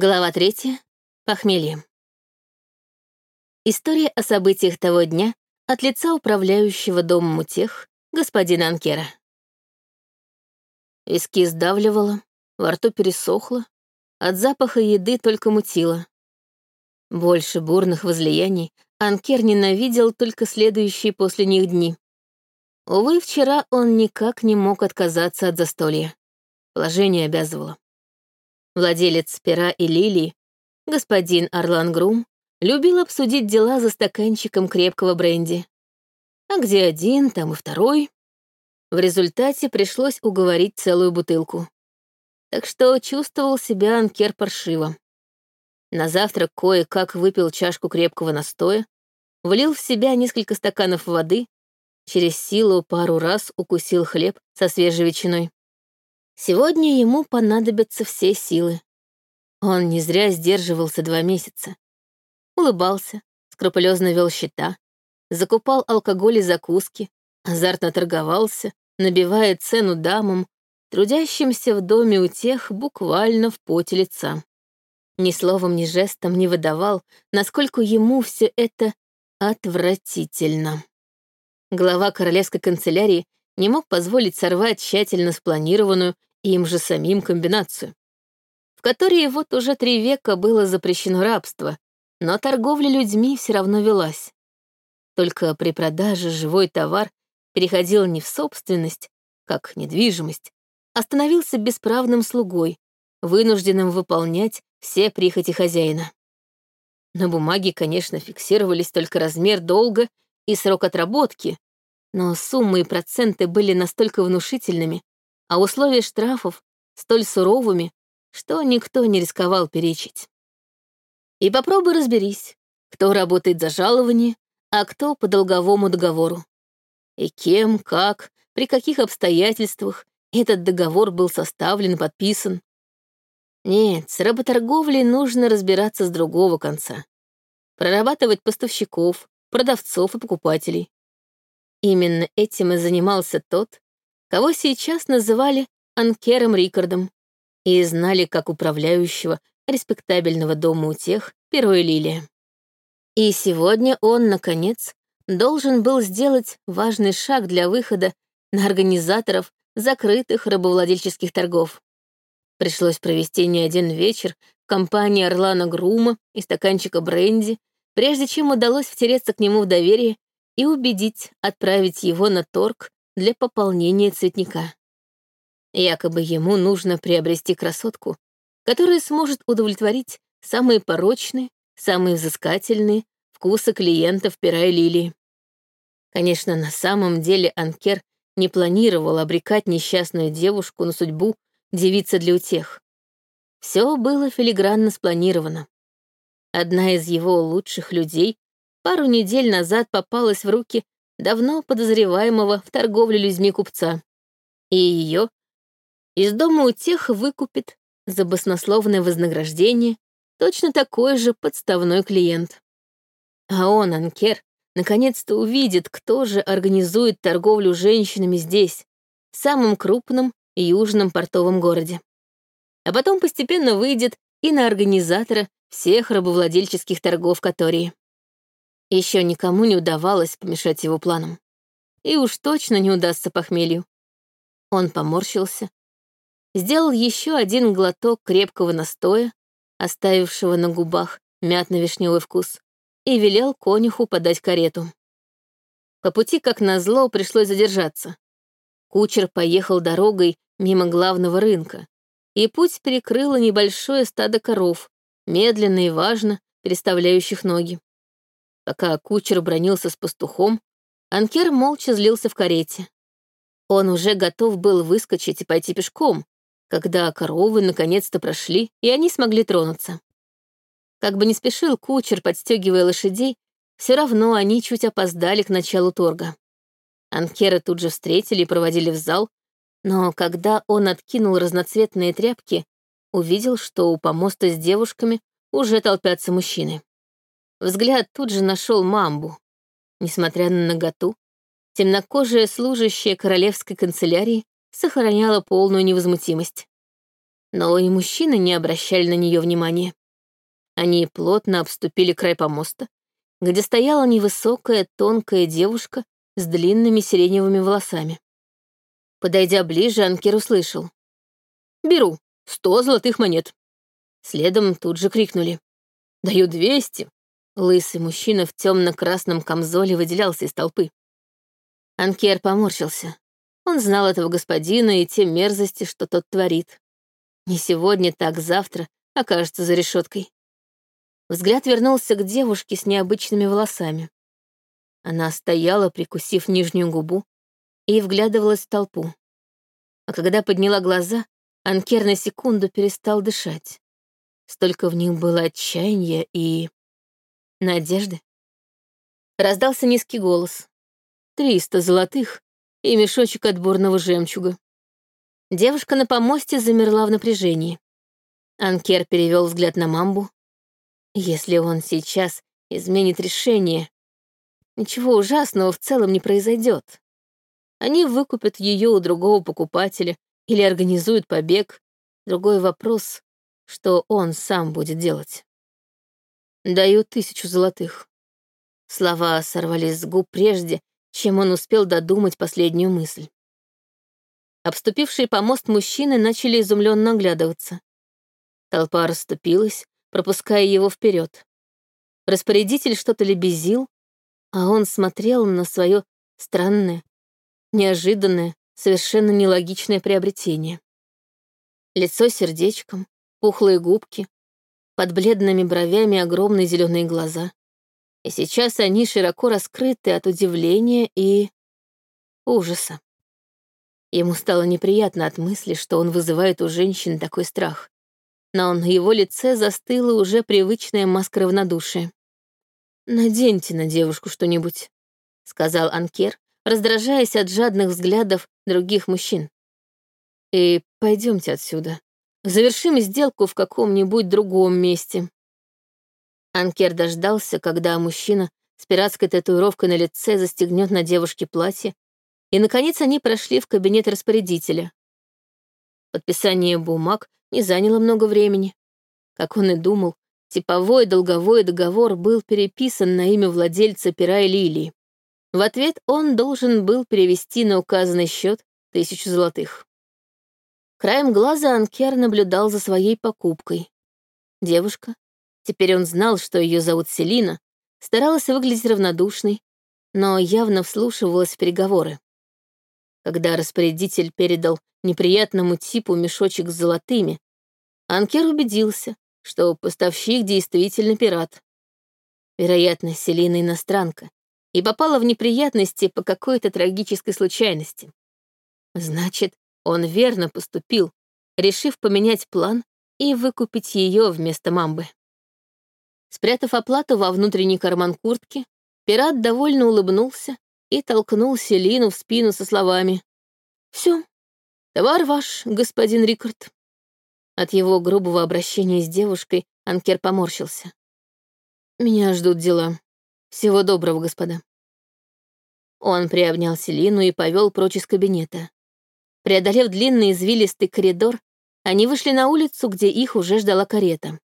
Глава третья. Похмелье. История о событиях того дня от лица управляющего домом утех господина Анкера. Виски сдавливало, во рту пересохло, от запаха еды только мутило. Больше бурных возлияний Анкер ненавидел только следующие после них дни. Увы, вчера он никак не мог отказаться от застолья. Положение обязывало. Владелец пера и лилии, господин Орлан Грум, любил обсудить дела за стаканчиком крепкого бренди. А где один, там и второй. В результате пришлось уговорить целую бутылку. Так что чувствовал себя Анкер паршиво. На завтрак кое-как выпил чашку крепкого настоя, влил в себя несколько стаканов воды, через силу пару раз укусил хлеб со свежей ветчиной. Сегодня ему понадобятся все силы. Он не зря сдерживался два месяца. Улыбался, скрупулезно вел счета, закупал алкоголь и закуски, азартно торговался, набивая цену дамам, трудящимся в доме у тех буквально в поте лица. Ни словом, ни жестом не выдавал, насколько ему все это отвратительно. Глава королевской канцелярии не мог позволить сорвать тщательно спланированную им же самим комбинацию, в которой вот уже три века было запрещено рабство, но торговля людьми все равно велась. Только при продаже живой товар переходил не в собственность, как недвижимость, а становился бесправным слугой, вынужденным выполнять все прихоти хозяина. На бумаге, конечно, фиксировались только размер долга и срок отработки, но суммы и проценты были настолько внушительными, а условия штрафов столь суровыми, что никто не рисковал перечить. И попробуй разберись, кто работает за жалование, а кто по долговому договору. И кем, как, при каких обстоятельствах этот договор был составлен подписан. Нет, с работорговлей нужно разбираться с другого конца. Прорабатывать поставщиков, продавцов и покупателей. Именно этим и занимался тот, кого сейчас называли Анкером Рикардом и знали как управляющего респектабельного дома у тех первой лилии. И сегодня он, наконец, должен был сделать важный шаг для выхода на организаторов закрытых рабовладельческих торгов. Пришлось провести не один вечер в компании Орлана Грума и стаканчика бренди, прежде чем удалось втереться к нему в доверие и убедить отправить его на торг для пополнения цветника. Якобы ему нужно приобрести красотку, которая сможет удовлетворить самые порочные, самые взыскательные вкусы клиентов пера и лилии. Конечно, на самом деле Анкер не планировал обрекать несчастную девушку на судьбу девицы для утех. Все было филигранно спланировано. Одна из его лучших людей пару недель назад попалась в руки давно подозреваемого в торговле людьми купца. И ее из дома у тех выкупит за баснословное вознаграждение точно такой же подставной клиент. А он, Анкер, наконец-то увидит, кто же организует торговлю женщинами здесь, в самом крупном южном портовом городе. А потом постепенно выйдет и на организатора всех рабовладельческих торгов Катории. Еще никому не удавалось помешать его планам. И уж точно не удастся похмелью. Он поморщился, сделал еще один глоток крепкого настоя, оставившего на губах мятно-вишневый вкус, и велел конюху подать карету. По пути, как назло, пришлось задержаться. Кучер поехал дорогой мимо главного рынка, и путь перекрыло небольшое стадо коров, медленно и важно переставляющих ноги. Пока кучер бронился с пастухом, Анкер молча злился в карете. Он уже готов был выскочить и пойти пешком, когда коровы наконец-то прошли, и они смогли тронуться. Как бы не спешил кучер, подстегивая лошадей, все равно они чуть опоздали к началу торга. Анкера тут же встретили и проводили в зал, но когда он откинул разноцветные тряпки, увидел, что у помоста с девушками уже толпятся мужчины. Взгляд тут же нашел мамбу. Несмотря на наготу, темнокожая служащая королевской канцелярии сохраняла полную невозмутимость. но и мужчины не обращали на нее внимания. Они плотно обступили край помоста, где стояла невысокая, тонкая девушка с длинными сиреневыми волосами. Подойдя ближе, Анкер услышал. «Беру. Сто золотых монет». Следом тут же крикнули. «Даю двести». Лысый мужчина в темно-красном камзоле выделялся из толпы. Анкер поморщился. Он знал этого господина и те мерзости, что тот творит. Не сегодня, так завтра окажется за решеткой. Взгляд вернулся к девушке с необычными волосами. Она стояла, прикусив нижнюю губу, и вглядывалась в толпу. А когда подняла глаза, Анкер на секунду перестал дышать. Столько в них было отчаяния и... надежды. Раздался низкий голос. «Триста золотых и мешочек отборного жемчуга». Девушка на помосте замерла в напряжении. Анкер перевел взгляд на мамбу. Если он сейчас изменит решение, ничего ужасного в целом не произойдет. Они выкупят ее у другого покупателя или организуют побег. Другой вопрос, что он сам будет делать. Даю тысячу золотых. Слова сорвались с губ прежде, чем он успел додумать последнюю мысль. Обступившие помост мужчины начали изумленно оглядываться. Толпа расступилась, пропуская его вперед. Распорядитель что-то лебезил, а он смотрел на свое странное, неожиданное, совершенно нелогичное приобретение. Лицо сердечком, пухлые губки, под бледными бровями огромные зеленые глаза. И сейчас они широко раскрыты от удивления и ужаса. Ему стало неприятно от мысли, что он вызывает у женщин такой страх. Но на его лице застыла уже привычная маска равнодушия. «Наденьте на девушку что-нибудь», — сказал Анкер, раздражаясь от жадных взглядов других мужчин. «И пойдемте отсюда. Завершим сделку в каком-нибудь другом месте». Анкер дождался, когда мужчина с пиратской татуировкой на лице застегнет на девушке платье, и, наконец, они прошли в кабинет распорядителя. Подписание бумаг не заняло много времени. Как он и думал, типовой долговой договор был переписан на имя владельца пера и лилии. В ответ он должен был перевести на указанный счет тысячу золотых. Краем глаза Анкер наблюдал за своей покупкой. Девушка, теперь он знал, что ее зовут Селина, старалась выглядеть равнодушной, но явно вслушивалась в переговоры. Когда распорядитель передал неприятному типу мешочек с золотыми, Анкер убедился, что поставщик действительно пират. Вероятно, Селина иностранка, и попала в неприятности по какой-то трагической случайности. Значит, он верно поступил, решив поменять план и выкупить ее вместо мамбы. Спрятав оплату во внутренний карман куртки, пират довольно улыбнулся и толкнул Селину в спину со словами «Все, товар ваш, господин Рикард». От его грубого обращения с девушкой Анкер поморщился. «Меня ждут дела. Всего доброго, господа». Он приобнял Селину и повел прочь из кабинета. Преодолев длинный извилистый коридор, они вышли на улицу, где их уже ждала карета.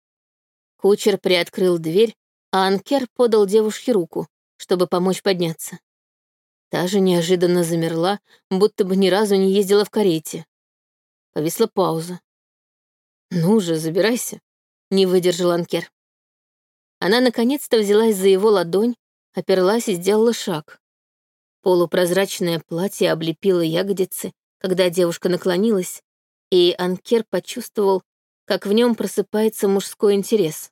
Кучер приоткрыл дверь, а Анкер подал девушке руку, чтобы помочь подняться. Та же неожиданно замерла, будто бы ни разу не ездила в карете. Повисла пауза. «Ну же, забирайся», — не выдержал Анкер. Она наконец-то взялась за его ладонь, оперлась и сделала шаг. Полупрозрачное платье облепило ягодицы, когда девушка наклонилась, и Анкер почувствовал, как в нем просыпается мужской интерес.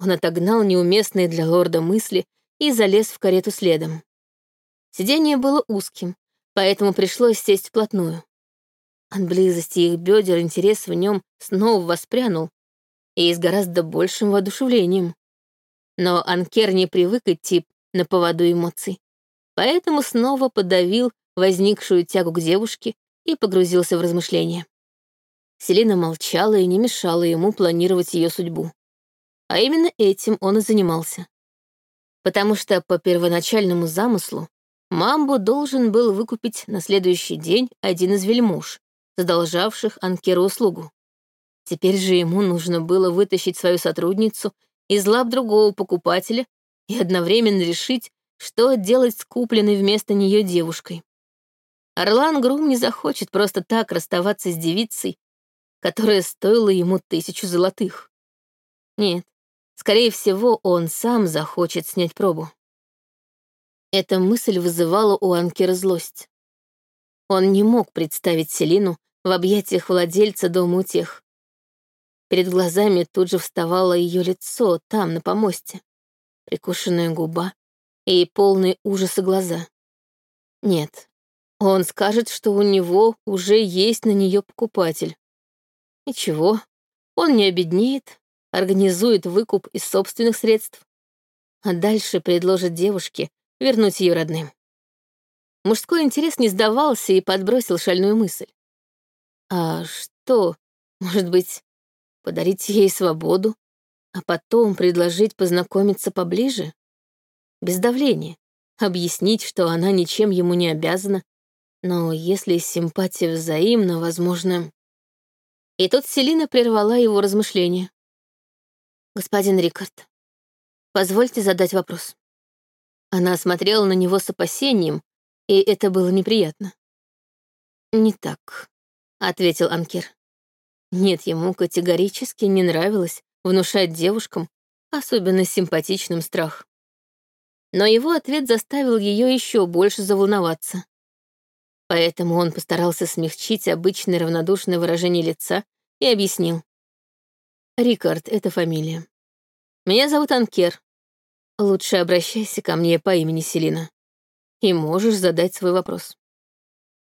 Он отогнал неуместные для лорда мысли и залез в карету следом. Сиденье было узким, поэтому пришлось сесть вплотную. От близости их бедер интерес в нем снова воспрянул и с гораздо большим воодушевлением. Но Анкер не привык идти на поводу эмоций, поэтому снова подавил возникшую тягу к девушке и погрузился в размышления. Селина молчала и не мешала ему планировать ее судьбу. А именно этим он и занимался. Потому что по первоначальному замыслу Мамбу должен был выкупить на следующий день один из вельмуж, задолжавших Анкеру услугу. Теперь же ему нужно было вытащить свою сотрудницу из лап другого покупателя и одновременно решить, что делать с купленной вместо нее девушкой. Орлан Грум не захочет просто так расставаться с девицей, которая стоила ему тысячу золотых. Нет, скорее всего, он сам захочет снять пробу. Эта мысль вызывала у Анкера злость. Он не мог представить Селину в объятиях владельца дома утех. Перед глазами тут же вставало ее лицо там, на помосте. Прикушенная губа и полные ужаса глаза. Нет, он скажет, что у него уже есть на нее покупатель. Ничего, он не обеднеет, организует выкуп из собственных средств, а дальше предложит девушке вернуть ее родным. Мужской интерес не сдавался и подбросил шальную мысль. А что, может быть, подарить ей свободу, а потом предложить познакомиться поближе? Без давления. Объяснить, что она ничем ему не обязана. Но если симпатия взаимна, возможно... И тут Селина прервала его размышления. «Господин Рикард, позвольте задать вопрос». Она смотрела на него с опасением, и это было неприятно. «Не так», — ответил Анкер. Нет, ему категорически не нравилось внушать девушкам, особенно симпатичным, страх. Но его ответ заставил ее еще больше заволноваться. Поэтому он постарался смягчить обычное равнодушное выражение лица и объяснил. «Рикард — это фамилия. Меня зовут Анкер. Лучше обращайся ко мне по имени Селина. И можешь задать свой вопрос».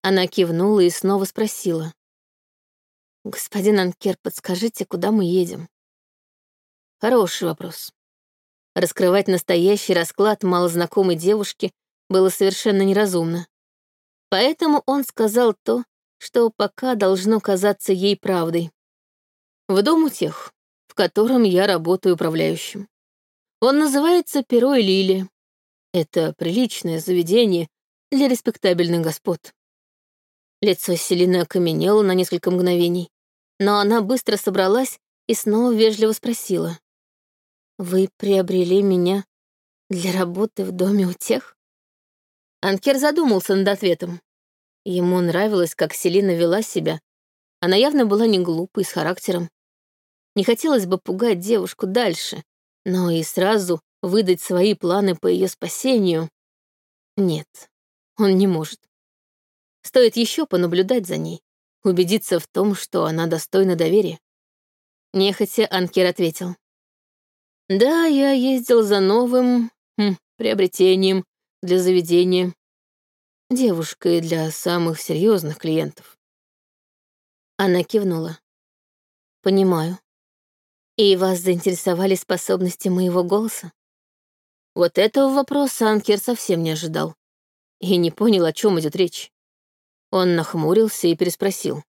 Она кивнула и снова спросила. «Господин Анкер, подскажите, куда мы едем?» Хороший вопрос. Раскрывать настоящий расклад малознакомой девушки было совершенно неразумно. Поэтому он сказал то, что пока должно казаться ей правдой. В дом у тех, в котором я работаю управляющим. Он называется «Перо и Лили». Это приличное заведение для респектабельных господ. Лицо Селины окаменело на несколько мгновений, но она быстро собралась и снова вежливо спросила. «Вы приобрели меня для работы в доме у тех?» Анкер задумался над ответом. Ему нравилось, как Селина вела себя. Она явно была не глупой, с характером. Не хотелось бы пугать девушку дальше, но и сразу выдать свои планы по ее спасению. Нет, он не может. Стоит еще понаблюдать за ней, убедиться в том, что она достойна доверия. Нехотя Анкер ответил. «Да, я ездил за новым хм, приобретением для заведения. Девушкой для самых серьезных клиентов». Она кивнула. «Понимаю. И вас заинтересовали способности моего голоса?» Вот этого вопроса Анкер совсем не ожидал и не понял, о чем идет речь. Он нахмурился и переспросил.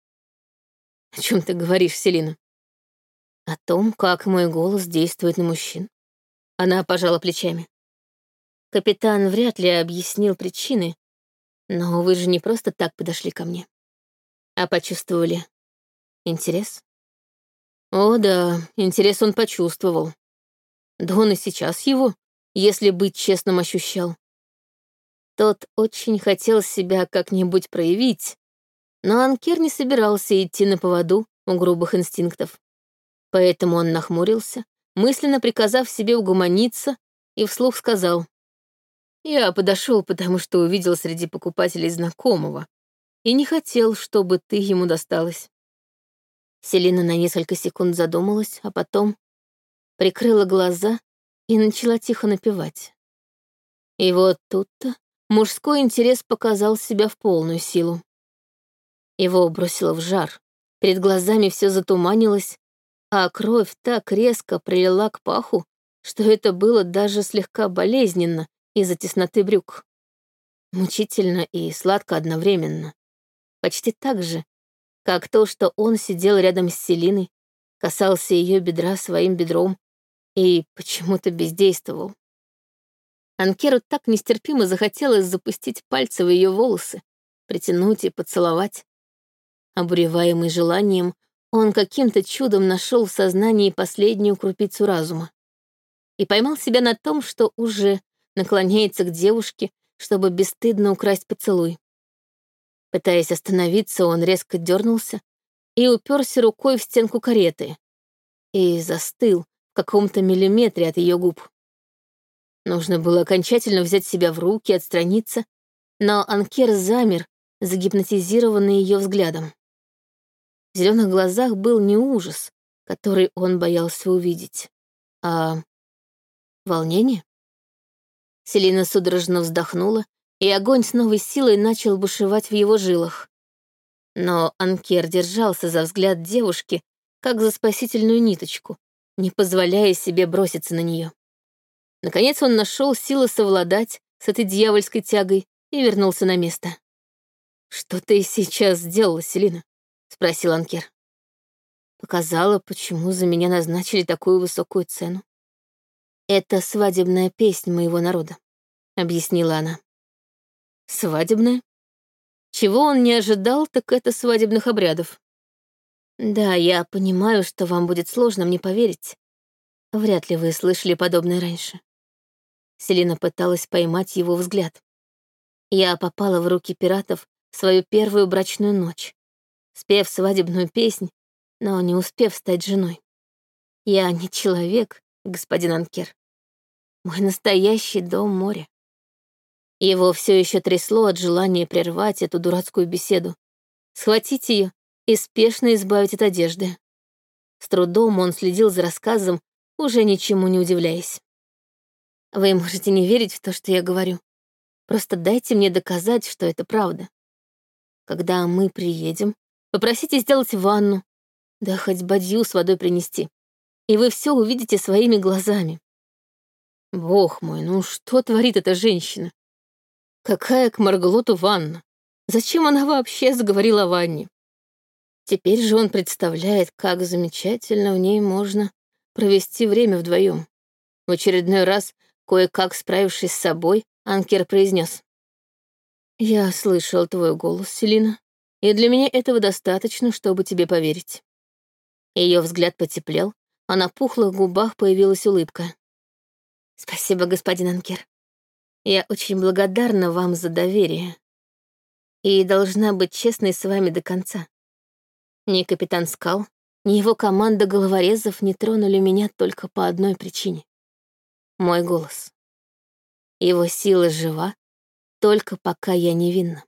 «О чем ты говоришь, Селина?» «О том, как мой голос действует на мужчин». Она пожала плечами. «Капитан вряд ли объяснил причины, но вы же не просто так подошли ко мне, а почувствовали интерес». О да, интерес он почувствовал. Да он и сейчас его, если быть честным, ощущал. Тот очень хотел себя как-нибудь проявить, но Анкер не собирался идти на поводу у грубых инстинктов. Поэтому он нахмурился, мысленно приказав себе угомониться, и вслух сказал. «Я подошел, потому что увидел среди покупателей знакомого и не хотел, чтобы ты ему досталась». Селина на несколько секунд задумалась, а потом прикрыла глаза и начала тихо напевать. И вот тут-то мужской интерес показал себя в полную силу. Его бросило в жар, перед глазами все затуманилось, а кровь так резко прилила к паху, что это было даже слегка болезненно из-за тесноты брюк. Мучительно и сладко одновременно. Почти так же, как то, что он сидел рядом с Селиной, касался ее бедра своим бедром и почему-то бездействовал. Анкеру так нестерпимо захотелось запустить пальцы в ее волосы, притянуть и поцеловать. Обуреваемый желанием, он каким-то чудом нашел в сознании последнюю крупицу разума и поймал себя на том, что уже наклоняется к девушке, чтобы бесстыдно украсть поцелуй. Пытаясь остановиться, он резко дернулся и уперся рукой в стенку кареты и застыл в каком-то миллиметре от ее губ. Нужно было окончательно взять себя в руки, отстраниться, но Анкер замер, загипнотизированный ее взглядом. В зеленых глазах был не ужас, который он боялся увидеть, а волнение. Селина судорожно вздохнула, и огонь с новой силой начал бушевать в его жилах. Но Анкер держался за взгляд девушки, как за спасительную ниточку, не позволяя себе броситься на нее. Наконец он нашел силы совладать с этой дьявольской тягой и вернулся на место. «Что ты сейчас сделала, Селина?» — спросил Анкер. Показала, почему за меня назначили такую высокую цену. «Это свадебная песня моего народа», — объяснила она. «Свадебная?» Чего он не ожидал, так это свадебных обрядов. Да, я понимаю, что вам будет сложно мне поверить. Вряд ли вы слышали подобное раньше. Селина пыталась поймать его взгляд. Я попала в руки пиратов в свою первую брачную ночь, спев свадебную песнь, но не успев стать женой. Я не человек, господин Анкер. Мой настоящий дом море. Его все еще трясло от желания прервать эту дурацкую беседу, схватить ее и спешно избавить от одежды. С трудом он следил за рассказом, уже ничему не удивляясь. Вы можете не верить в то, что я говорю. Просто дайте мне доказать, что это правда. Когда мы приедем, попросите сделать ванну, да хоть бадью с водой принести, и вы все увидите своими глазами. Бог мой, ну что творит эта женщина? Какая к Марглоту ванна? Зачем она вообще заговорила о ванне? Теперь же он представляет, как замечательно в ней можно провести время вдвоем. В очередной раз, кое-как справившись с собой, Анкер произнес. «Я слышал твой голос, Селина, и для меня этого достаточно, чтобы тебе поверить». Ее взгляд потеплел, а на пухлых губах появилась улыбка. «Спасибо, господин Анкер. Я очень благодарна вам за доверие. И должна быть честной с вами до конца. Ни капитан Скал, ни его команда головорезов не тронули меня только по одной причине. Мой голос. Его сила жива, только пока я невинна.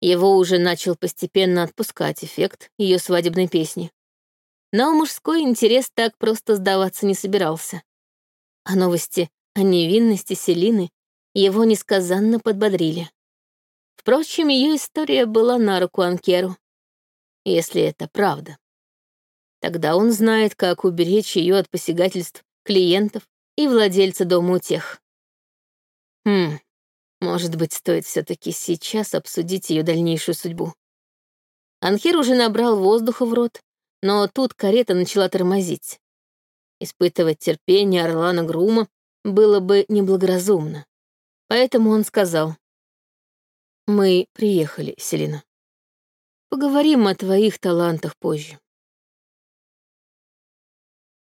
Его уже начал постепенно отпускать эффект ее свадебной песни. Но мужской интерес так просто сдаваться не собирался. А новости о невинности Селины его несказанно подбодрили. Впрочем, ее история была на руку Анкеру, если это правда. Тогда он знает, как уберечь ее от посягательств клиентов и владельца дома утех. Хм, может быть, стоит все таки сейчас обсудить ее дальнейшую судьбу. Анхер уже набрал воздуха в рот, но тут карета начала тормозить. Испытывать терпение Орлана Грума было бы неблагоразумно. Поэтому он сказал. «Мы приехали, Селина. Поговорим о твоих талантах позже».